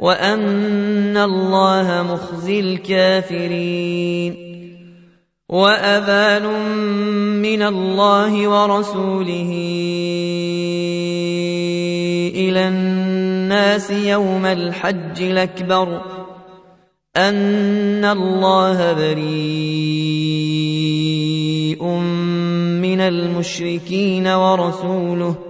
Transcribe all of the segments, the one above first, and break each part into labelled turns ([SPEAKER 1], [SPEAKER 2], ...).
[SPEAKER 1] وأن الله مخزي الكافرين وأذان من الله ورسوله إلى الناس يوم الحج الأكبر أن الله بريء من المشركين ورسوله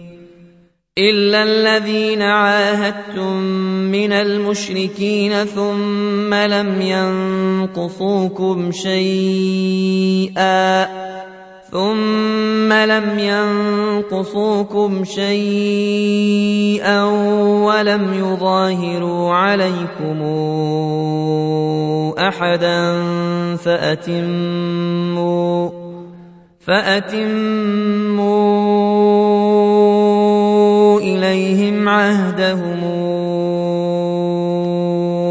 [SPEAKER 1] إلا الذين عاهدتم من المشركين ثم لم ينقصوكم شيئا ثم لم ينقصوكم شيئا ولم يظاهروا عليكم أحدا فأتموا فأتموا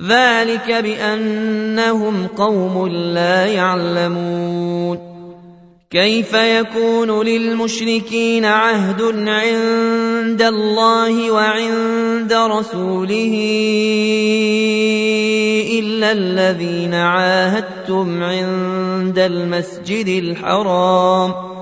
[SPEAKER 1] ذلك بأنهم قوم لا يعلمون. كيف يكون للمشركين عهد عند الله وعند رسوله إلا الذين عاهدتم عند المسجد الحرام؟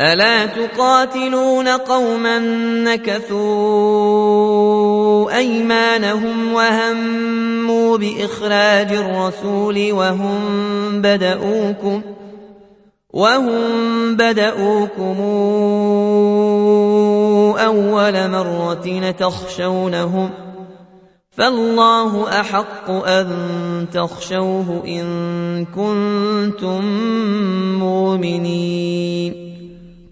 [SPEAKER 1] الا تقاتلون قوما نكثوا ايمانهم وهموا باخراج الرسول وهم بدؤوكم وهم بدؤوكم اول مره تخشونهم فالله احق ان تخشوه ان كنتم مؤمنين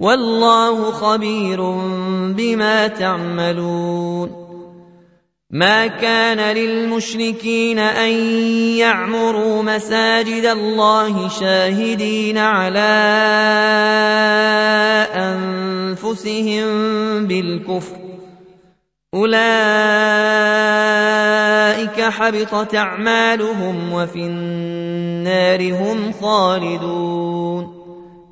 [SPEAKER 1] والله خبير بما تعملون. ما كان للمشركين أن يعمروا مساجد الله شاهدين على أنفسهم بالكفر. أولئك حبطت أعمالهم وفي النار هم خالدون.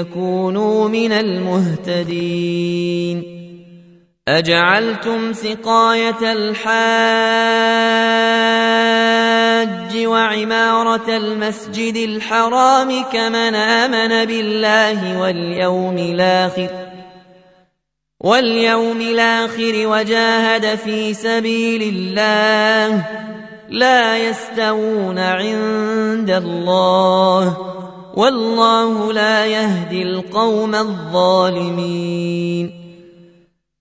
[SPEAKER 1] يكونوا من المهتدين. أجعلتم سقاية الحاج وعمارة المسجد الحرام كمن آمن بالله واليوم الآخر واليوم الآخر وجاهد في سبيل الله لا يستوون عند الله. والله لا يهدي القوم الظالمين.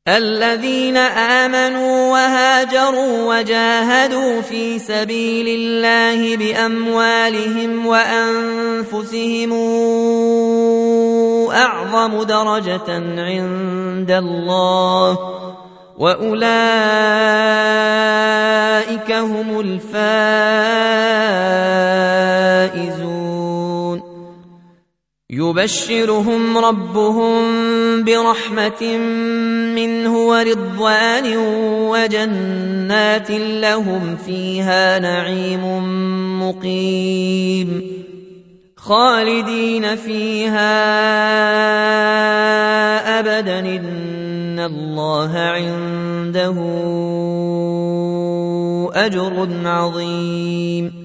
[SPEAKER 1] الذين آمنوا وهاجروا وجاهدوا في سبيل الله بأموالهم وأنفسهم أعظم درجة عند الله وأولئك هم الفائزون. يبشرهم ربهم برحمة منه ورضوان وجنات لهم فيها نعيم مقيم خالدين فيها أبدا إن الله عنده أجر عظيم.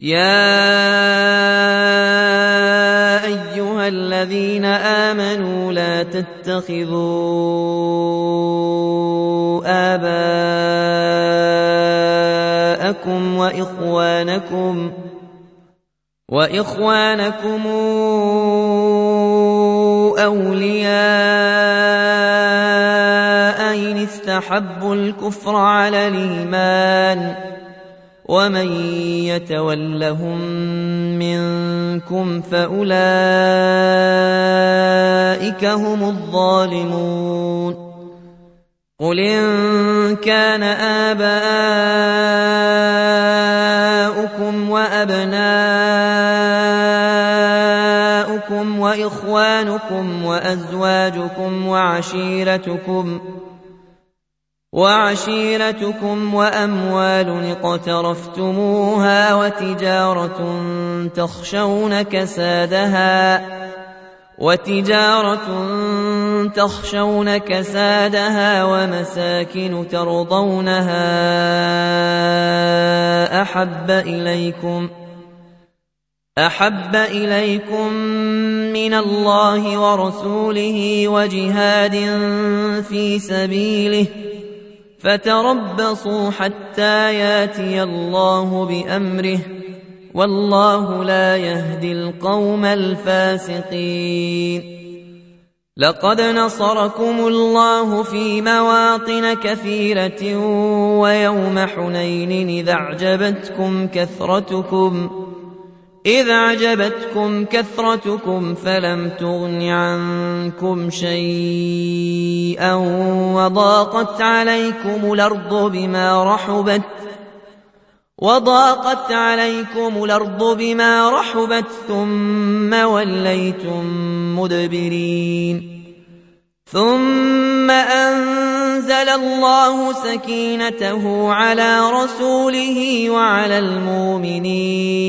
[SPEAKER 1] يا ايها الذين آمنوا لا تتخذوا آباءكم وإخوانكم وإخوانكم أولياء إن استحبوا الكفر على الإيمان ومن يتولهم منكم فاولئك هم الظالمون قل ان كان اباؤكم وابناؤكم واخوانكم وازواجكم وعشيرتكم وعشيرتكم وأموال اقترفتموها وتجارة تخشون كسادها وتجارة تخشون كسادها ومساكن ترضونها أحب إليكم أحب إليكم من الله ورسوله وجهاد في سبيله فتربصوا حتى ياتي الله بأمره والله لا يهدي القوم الفاسقين. لقد نصركم الله في مواطن كثيرة ويوم حنين إذا أعجبتكم كثرتكم. إذ أعجبتكم كثرتكم فلم تغن عنكم شيئا وضاقت عليكم الأرض بما رحبت وضاقت عليكم الأرض بما رحبت ثم وليتم مدبرين ثم أنزل الله سكينته على رسوله وعلى المؤمنين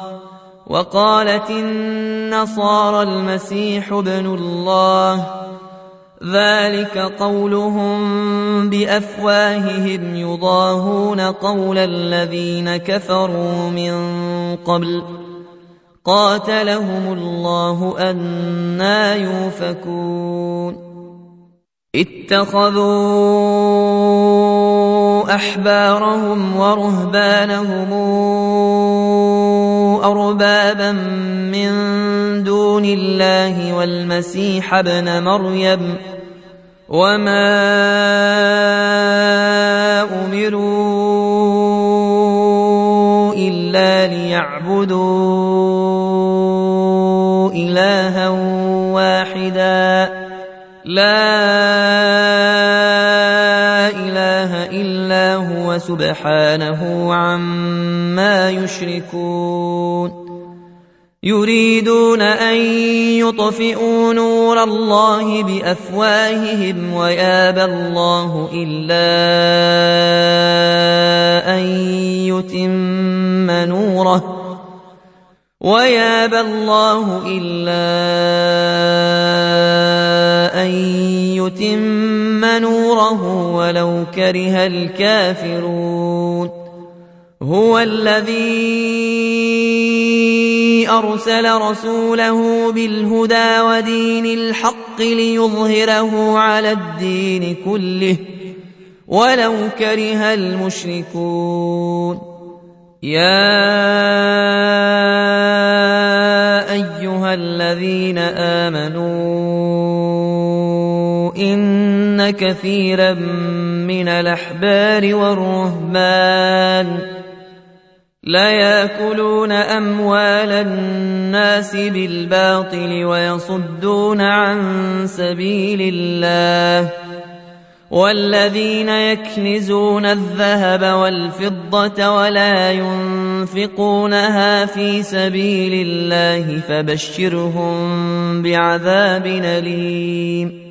[SPEAKER 1] وقالت النصارى المسيح ابن الله ذلك قولهم بأفواههم يضاهون قول الذين كفروا من قبل قاتلهم الله أنا يؤفكون اتخذوا أحبارهم ورهبانهم أربابا من دون الله والمسيح ابن مريم وما أمروا إلا ليعبدوا إلها واحدا. لا إلا هو سبحانه عما يشركون يريدون أن يطفئوا نور الله بأفواههم ويابى الله إلا أن يتم نوره ويابى الله إلا أن يتم نوره ولو كره الكافرون. هو الذي أرسل رسوله بالهدى ودين الحق ليظهره على الدين كله ولو كره المشركون. يا أيها الذين آمنوا ان كثيرا من الاحبار والرهبان لياكلون اموال الناس بالباطل ويصدون عن سبيل الله والذين يكنزون الذهب والفضة ولا ينفقونها في سبيل الله فبشرهم بعذاب أليم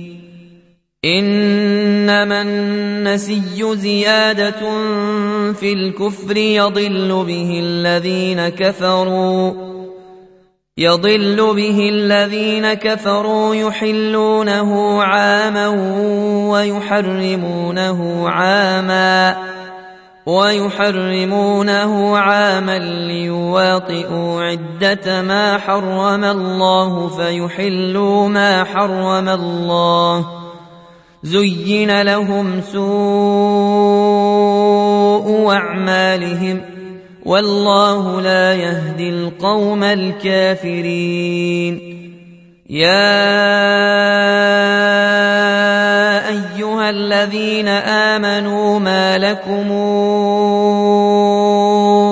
[SPEAKER 1] إنما النسي زيادة في الكفر يضل به الذين كفروا يضل به الذين كفروا يحلونه عاما ويحرمونه عاما ويحرمونه عاما ليواطئوا عدة ما حرم الله فيحلوا ما حرم الله زين لهم سوء اعمالهم والله لا يهدي القوم الكافرين يا ايها الذين امنوا ما لكم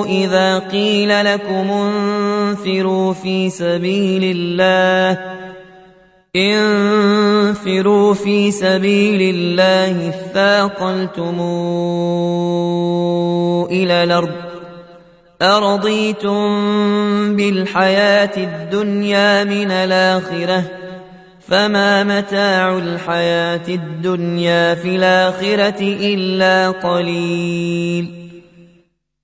[SPEAKER 1] اذا قيل لكم انفروا في سبيل الله انفروا في سبيل الله اثاقلتم إلى الأرض أرضيتم بالحياة الدنيا من الآخرة فما متاع الحياة الدنيا في الآخرة إلا قليل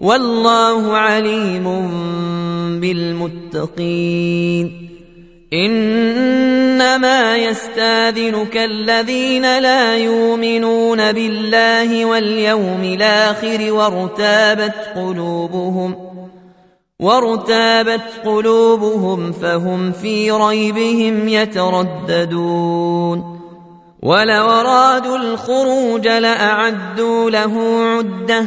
[SPEAKER 1] والله عليم بالمتقين. إنما يستاذنك الذين لا يؤمنون بالله واليوم الآخر وارتابت قلوبهم ۖ وارتابت قلوبهم فهم في ريبهم يترددون. ولو أرادوا الخروج لأعدوا له عدة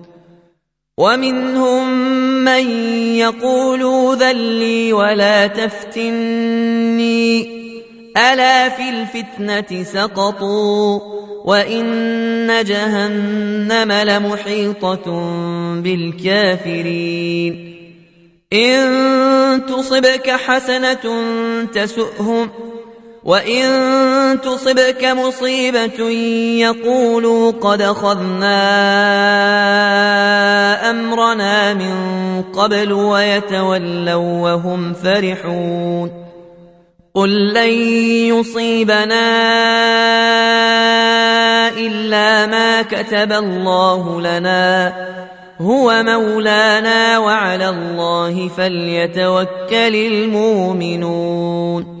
[SPEAKER 1] ومنهم من يقول ذلي ولا تفتني. ألا في الفتنة سقطوا وإن جهنم لمحيطة بالكافرين. إن تصبك حسنة تسؤهم وإن تصبك مصيبة يقولوا قد أخذنا أمرنا من قبل ويتولوا وهم فرحون قل لن يصيبنا الا ما كتب الله لنا هو مولانا وعلى الله فليتوكل المؤمنون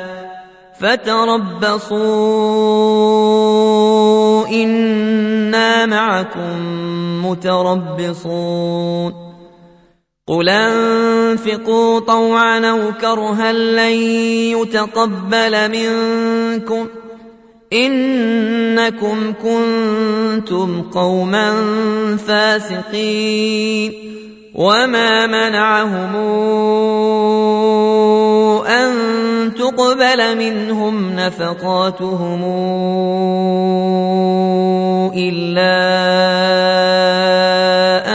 [SPEAKER 1] فتربصوا إنا معكم متربصون. قل انفقوا طوعا أو كرها لن يتقبل منكم انكم كنتم قوما فاسقين. وما منعهم ان تقبل منهم نفقاتهم الا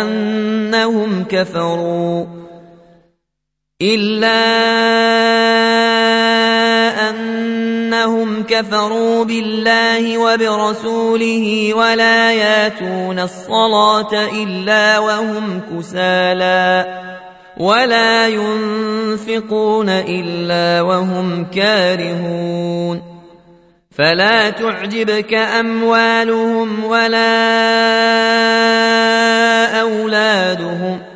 [SPEAKER 1] أنهم كفروا إلا كفروا بالله وبرسوله ولا ياتون الصلاة إلا وهم كسالى ولا ينفقون إلا وهم كارهون فلا تعجبك أموالهم ولا أولادهم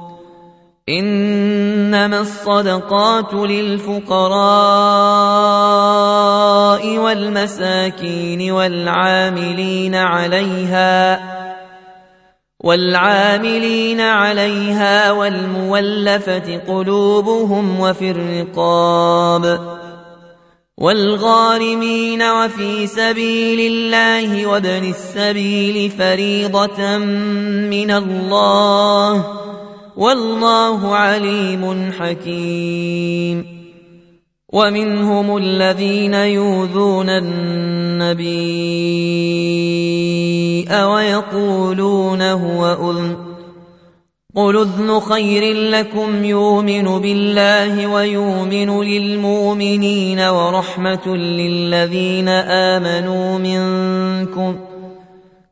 [SPEAKER 1] إنما الصدقات للفقراء والمساكين والعاملين عليها والعاملين عليها والمولفة قلوبهم وفي الرقاب والغارمين وفي سبيل الله وابن السبيل فريضة من الله والله عليم حكيم. ومنهم الذين يؤذون النبي ويقولون هو أذن. قل أذن خير لكم يؤمن بالله ويؤمن للمؤمنين ورحمة للذين آمنوا منكم.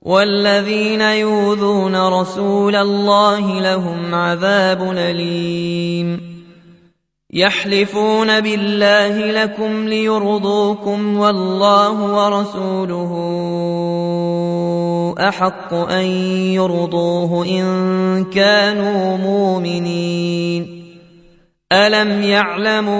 [SPEAKER 1] والذين يؤذون رسول الله لهم عذاب أليم. يحلفون بالله لكم ليرضوكم والله ورسوله أحق أن يرضوه إن كانوا مؤمنين. ألم يعلموا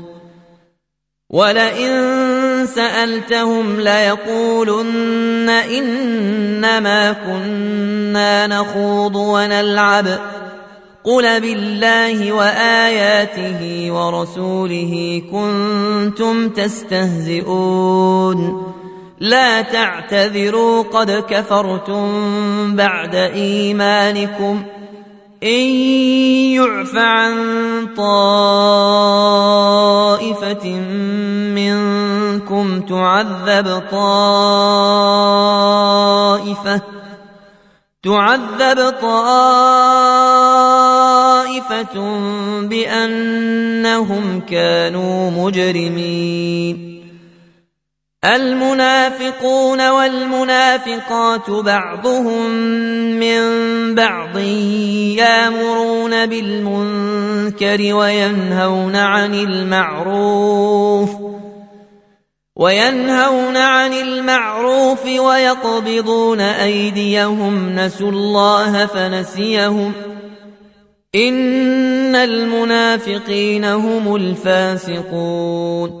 [SPEAKER 1] ولئن سألتهم ليقولن إنما كنا نخوض ونلعب. قل بالله وآياته ورسوله كنتم تستهزئون. لا تعتذروا قد كفرتم بعد إيمانكم. إن يعف عن منكم تعذب طائفة تعذب طائفة بأنهم كانوا مجرمين. المنافقون والمنافقات بعضهم من بعض يامرون بالمنكر وينهون عن المعروف وينهون عن المعروف ويقبضون أيديهم نسوا الله فنسيهم إن المنافقين هم الفاسقون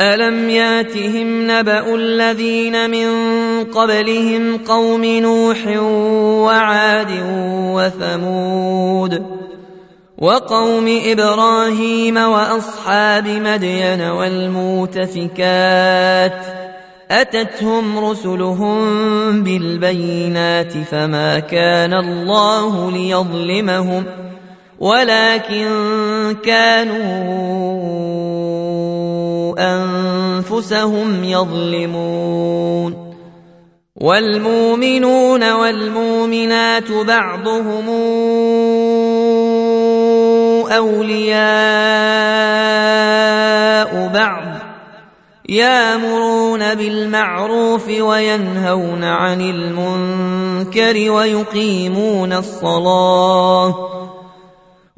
[SPEAKER 1] ألم ياتهم نبأ الذين من قبلهم قوم نوح وعاد وثمود وقوم إبراهيم وأصحاب مدين والمؤتفكات أتتهم رسلهم بالبينات فما كان الله ليظلمهم ولكن كانوا أنفسهم يظلمون والمؤمنون والمؤمنات بعضهم أولياء بعض يامرون بالمعروف وينهون عن المنكر ويقيمون الصلاة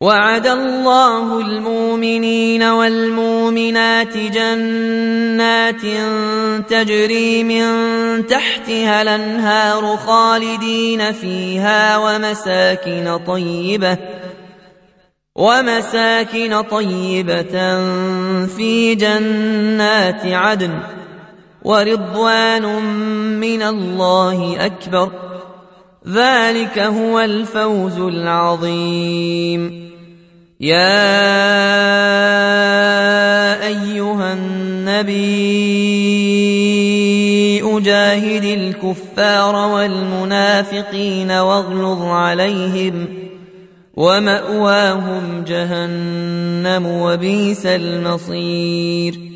[SPEAKER 1] وعد الله المؤمنين والمؤمنات جنات تجري من تحتها الأنهار خالدين فيها ومساكن طيبة ومساكن طيبة في جنات عدن ورضوان من الله أكبر ذلك هو الفوز العظيم. يا أيها النبي أجاهد الكفار والمنافقين واغلظ عليهم ومأواهم جهنم وبئس المصير.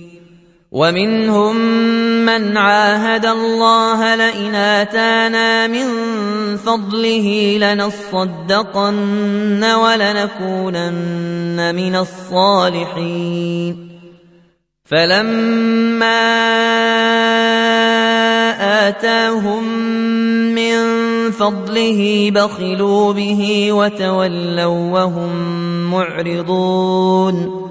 [SPEAKER 1] ومنهم من عاهد الله لئن آتانا من فضله لنصدقن ولنكونن من الصالحين. فلما آتاهم من فضله بخلوا به وتولوا وهم معرضون.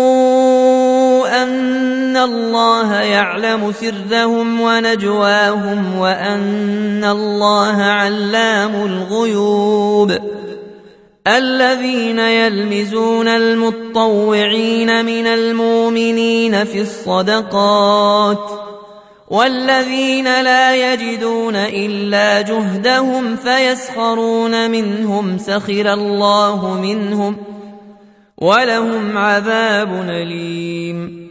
[SPEAKER 1] أن الله يعلم سرهم ونجواهم وأن الله علام الغيوب الذين يلمزون المطوعين من المؤمنين في الصدقات والذين لا يجدون إلا جهدهم فيسخرون منهم سخر الله منهم ولهم عذاب أليم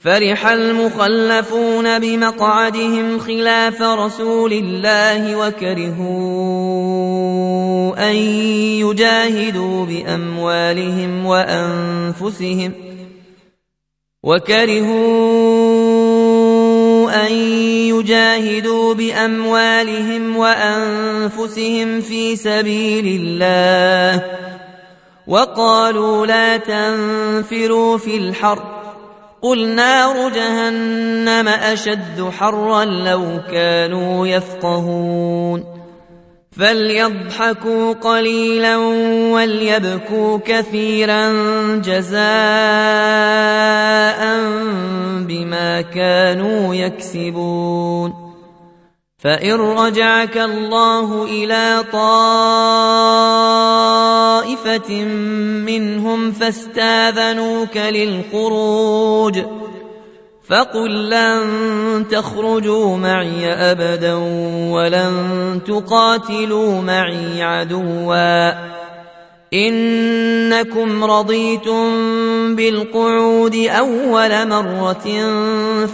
[SPEAKER 1] فرح المخلفون بمقعدهم خلاف رسول الله وكرهوا أن يجاهدوا بأموالهم وأنفسهم وكرهوا أن يجاهدوا بأموالهم وأنفسهم في سبيل الله وقالوا لا تنفروا في الحرب قل نار جهنم اشد حرا لو كانوا يفقهون فليضحكوا قليلا وليبكوا كثيرا جزاء بما كانوا يكسبون فإن رجعك الله إلى طائفة منهم فاستاذنوك للخروج فقل لن تخرجوا معي أبدا ولن تقاتلوا معي عدواً إنكم رضيتم بالقعود أول مرة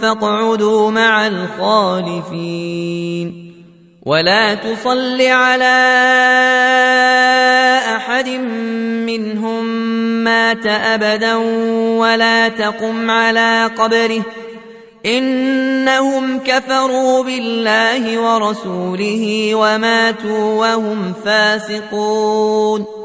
[SPEAKER 1] فاقعدوا مع الخالفين ولا تصل على أحد منهم مات أبدا ولا تقم على قبره إنهم كفروا بالله ورسوله وماتوا وهم فاسقون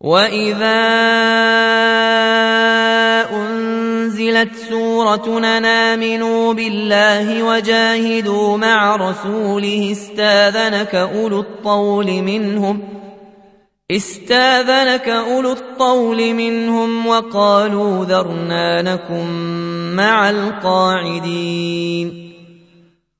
[SPEAKER 1] واذا انزلت سوره امنوا بالله وجاهدوا مع رسوله استاذنك اولو الطول منهم استاذنك اولو الطول منهم وقالوا ذرنا نكن مع القاعدين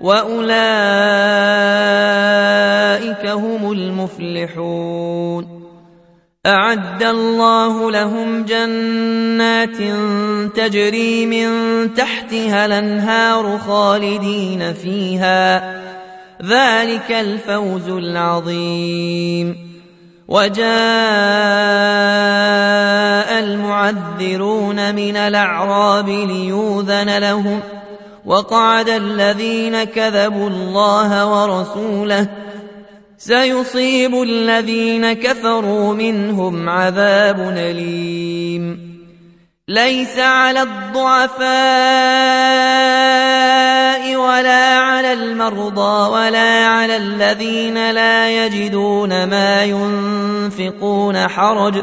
[SPEAKER 1] واولئك هم المفلحون اعد الله لهم جنات تجري من تحتها الانهار خالدين فيها ذلك الفوز العظيم وجاء المعذرون من الاعراب ليوذن لهم وقعد الذين كذبوا الله ورسوله سيصيب الذين كفروا منهم عذاب أليم. ليس على الضعفاء ولا على المرضى ولا على الذين لا يجدون ما ينفقون حرج.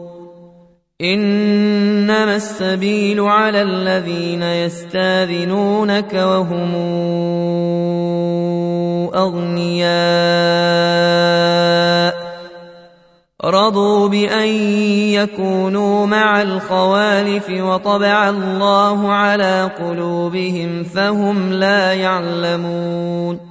[SPEAKER 1] إنما السبيل على الذين يستاذنونك وهم أغنياء. رضوا بأن يكونوا مع الخوالف وطبع الله على قلوبهم فهم لا يعلمون.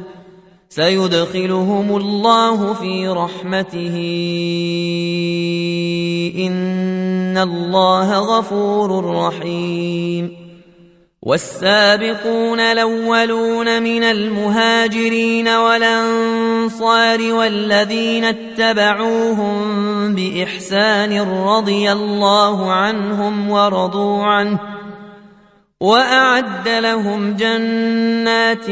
[SPEAKER 1] سيدخلهم الله في رحمته. إن الله غفور رحيم. والسابقون الأولون من المهاجرين والأنصار والذين اتبعوهم بإحسان رضي الله عنهم ورضوا عنه. وأعد لهم جنات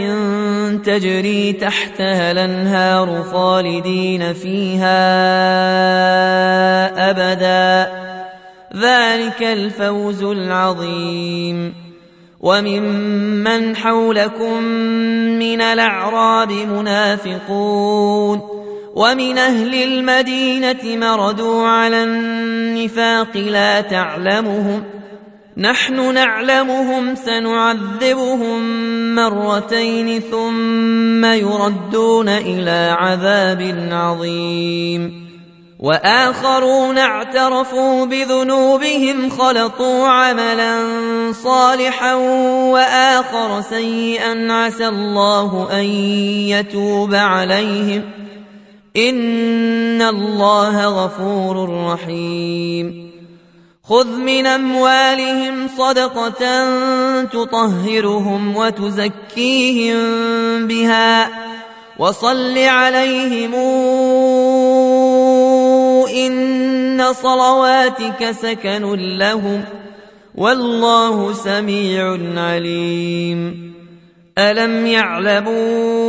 [SPEAKER 1] تجري تحتها الأنهار خالدين فيها أبدا. ذلك الفوز العظيم. وممن حولكم من الأعراب منافقون. ومن أهل المدينة مردوا على النفاق لا تعلمهم. نحن نعلمهم سنعذبهم مرتين ثم يردون إلى عذاب عظيم. وآخرون اعترفوا بذنوبهم خلطوا عملا صالحا وآخر سيئا عسى الله أن يتوب عليهم. إن الله غفور رحيم. خذ من أموالهم صدقة تطهرهم وتزكيهم بها وصل عليهم إن صلواتك سكن لهم والله سميع عليم. ألم يعلموا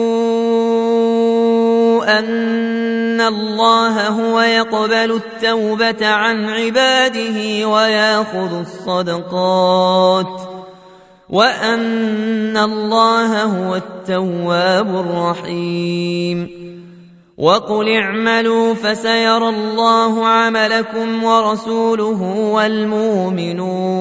[SPEAKER 1] ان الله هو يقبل التوبه عن عباده وياخذ الصدقات وان الله هو التواب الرحيم وقل اعملوا فسيرى الله عملكم ورسوله والمؤمنون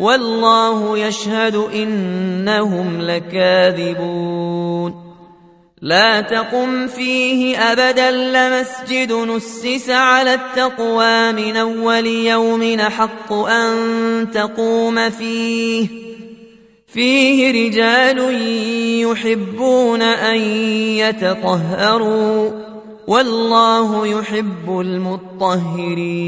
[SPEAKER 1] والله يشهد إنهم لكاذبون. لا تقم فيه أبدا لمسجد نسس على التقوى من أول يوم حق أن تقوم فيه. فيه رجال يحبون أن يتطهروا والله يحب المطهرين.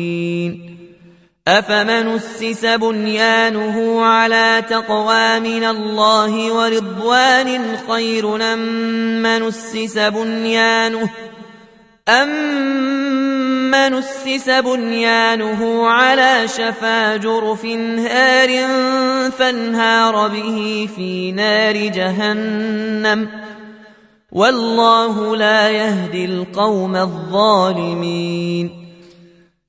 [SPEAKER 1] أفمن اسس بنيانه على تقوى من الله ورضوان خير أم اسس بنيانه أمن اسس بنيانه على شفا جرف هار فانهار به في نار جهنم والله لا يهدي القوم الظالمين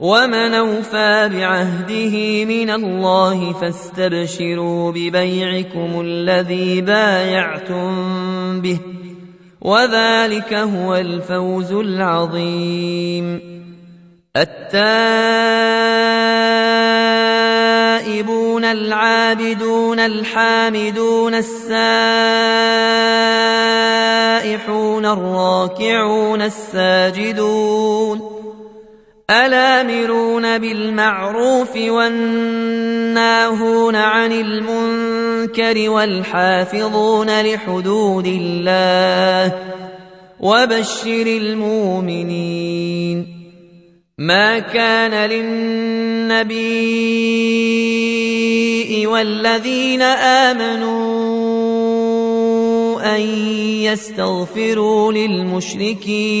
[SPEAKER 1] ومن أوفى بعهده من الله فاستبشروا ببيعكم الذي بايعتم به وذلك هو الفوز العظيم. التائبون العابدون الحامدون السائحون الراكعون الساجدون الآمرون بالمعروف والناهون عن المنكر والحافظون لحدود الله وبشر المؤمنين ما كان للنبي والذين آمنوا أن يستغفروا للمشركين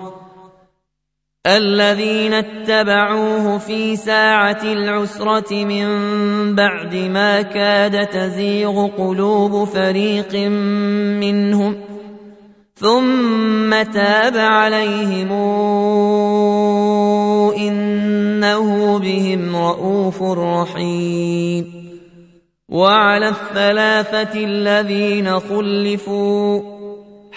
[SPEAKER 1] الذين اتبعوه في ساعة العسرة من بعد ما كاد تزيغ قلوب فريق منهم ثم تاب عليهم إنه بهم رءوف رحيم وعلى الثلاثة الذين خلفوا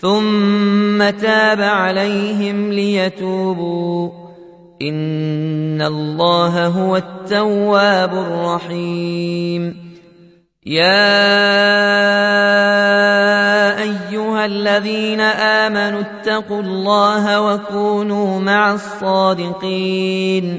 [SPEAKER 1] ثم تاب عليهم ليتوبوا إن الله هو التواب الرحيم يا ايها الذين امنوا اتقوا الله وكونوا مع الصادقين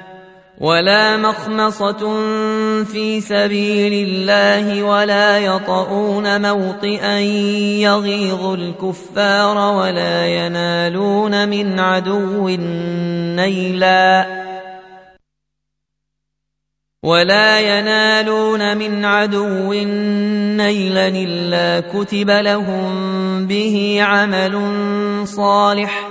[SPEAKER 1] ولا مخمصة في سبيل الله ولا يطؤون موطئا يغيظ الكفار ولا ينالون من عدو نيلاً ولا ينالون من عدو نيلا إلا كتب لهم به عمل صالح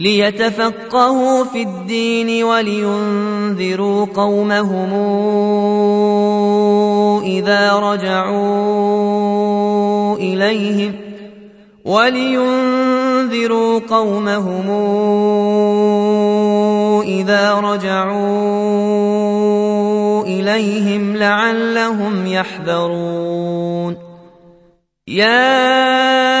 [SPEAKER 1] ليتفقهوا في الدين ولينذروا قومهم إذا رجعوا إليهم ولينذروا قومهم إذا رجعوا إليهم لعلهم يحذرون. يا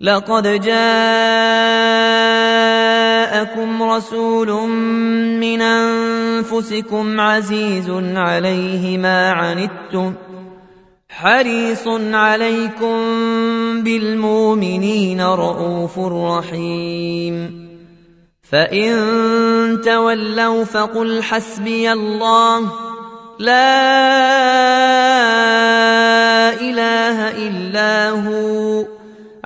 [SPEAKER 1] لقد جاءكم رسول من أنفسكم عزيز عليه ما عنتم حريص عليكم بالمؤمنين رءوف رحيم. فإن تولوا فقل حسبي الله. لا إله إلا هو.